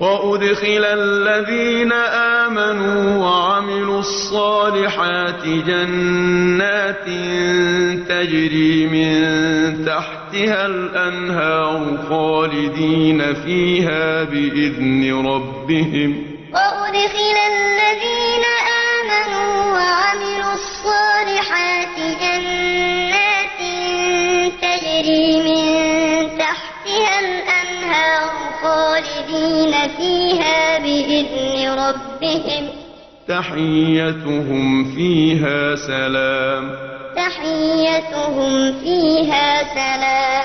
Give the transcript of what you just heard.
وَأُدْخِلَ الَّذِينَ آمَنُوا وَعَمِلُوا الصَّالِحَاتِ جَنَّاتٍ تَجْرِي مِن تَحْتِهَا الْأَنْهَارُ خَالِدِينَ فِيهَا بِإِذْنِ رَبِّهِمْ ۖ. وَأُدْخِلَ الَّذِينَ آمَنُوا وَعَمِلُوا الصَّالِحَاتِ جَنَّاتٍ خَالِدِينَ فِيهَا بِإِذْنِ رَبِّهِمْ ۖ. تَحِيَّتُهُمْ فِيهَا سَلَامٌ. تَحِيَّتُهُمْ فِيهَا سَلَامٌ.